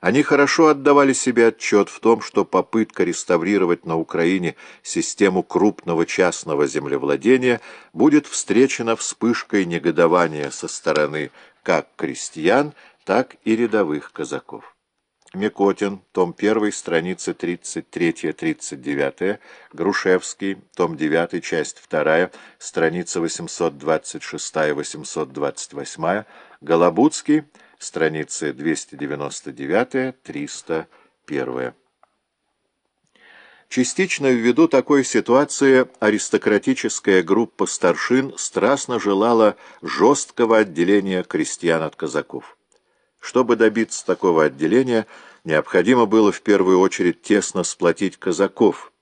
Они хорошо отдавали себе отчет в том, что попытка реставрировать на Украине систему крупного частного землевладения будет встречена вспышкой негодования со стороны как крестьян, так и рядовых казаков. Микотин, том 1, страницы 33-39, Грушевский, том 9, часть 2, страница 826-828, Голобудский, страницы 299-301. Частично ввиду такой ситуации аристократическая группа старшин страстно желала жесткого отделения крестьян от казаков. Чтобы добиться такого отделения, необходимо было в первую очередь тесно сплотить казаков,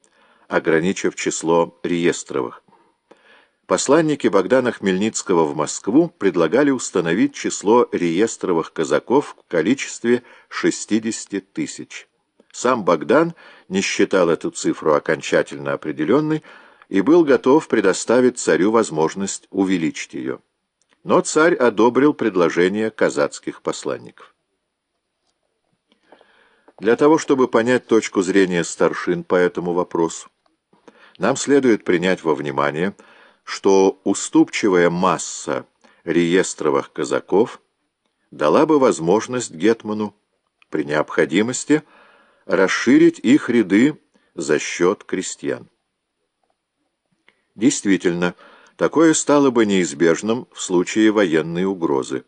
ограничив число реестровых. Посланники Богдана Хмельницкого в Москву предлагали установить число реестровых казаков в количестве 60 тысяч. Сам Богдан не считал эту цифру окончательно определенной и был готов предоставить царю возможность увеличить ее. Но царь одобрил предложение казацких посланников. Для того, чтобы понять точку зрения старшин по этому вопросу, нам следует принять во внимание, что уступчивая масса реестровых казаков дала бы возможность Гетману при необходимости расширить их ряды за счет крестьян. Действительно, Такое стало бы неизбежным в случае военной угрозы.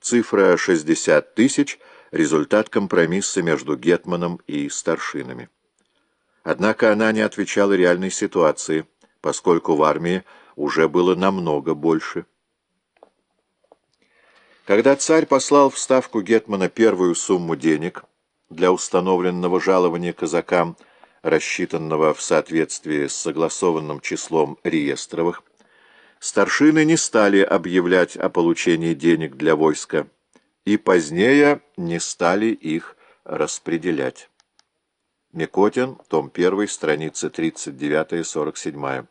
Цифра 60 тысяч – результат компромисса между Гетманом и старшинами. Однако она не отвечала реальной ситуации, поскольку в армии уже было намного больше. Когда царь послал в ставку Гетмана первую сумму денег для установленного жалования казакам – рассчитанного в соответствии с согласованным числом реестровых, старшины не стали объявлять о получении денег для войска и позднее не стали их распределять. Микотин, том 1, страницы 39-47.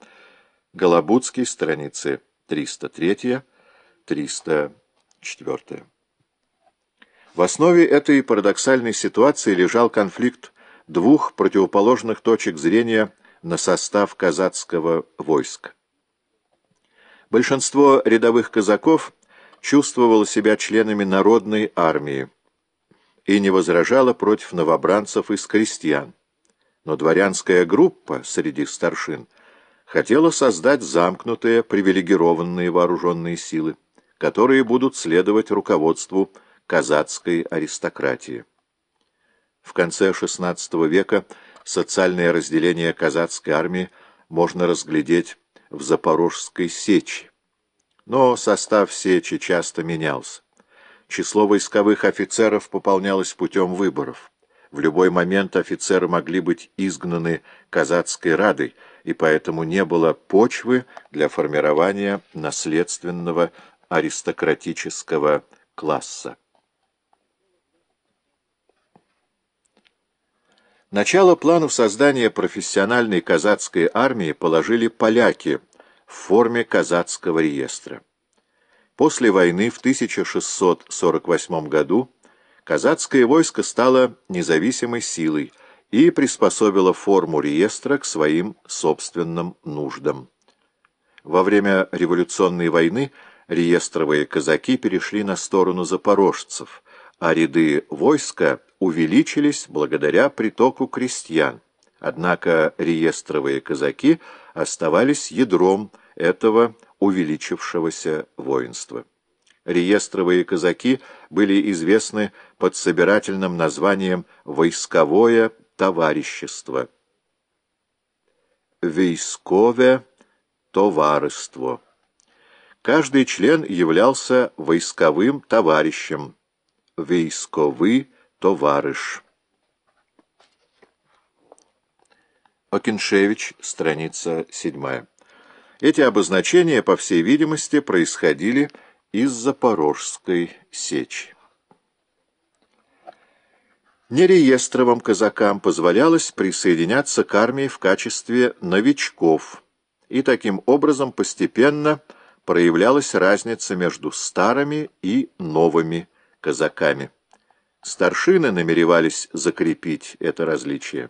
Голобудский, страницы 303-304. В основе этой парадоксальной ситуации лежал конфликт двух противоположных точек зрения на состав казацкого войска. Большинство рядовых казаков чувствовало себя членами народной армии и не возражало против новобранцев из крестьян. Но дворянская группа среди старшин хотела создать замкнутые, привилегированные вооруженные силы, которые будут следовать руководству казацкой аристократии. В конце XVI века социальное разделение казацкой армии можно разглядеть в Запорожской сечи. Но состав сечи часто менялся. Число войсковых офицеров пополнялось путем выборов. В любой момент офицеры могли быть изгнаны казацкой радой, и поэтому не было почвы для формирования наследственного аристократического класса. Начало планов создания профессиональной казацкой армии положили поляки в форме казацкого реестра. После войны в 1648 году казацкое войско стало независимой силой и приспособило форму реестра к своим собственным нуждам. Во время революционной войны реестровые казаки перешли на сторону запорожцев, а ряды войска увеличились благодаря притоку крестьян. Однако реестровые казаки оставались ядром этого увеличившегося воинства. Реестровые казаки были известны под собирательным названием «Войсковое товарищество». Войсковое товарищество. Каждый член являлся войсковым товарищем, військовий товариш. Окиншевич, страница 7. Эти обозначения, по всей видимости, происходили из Запорожской сечи. Нереестровым казакам позволялось присоединяться к армии в качестве новичков, и таким образом постепенно проявлялась разница между старыми и новыми казаками. Старшины намеревались закрепить это различие.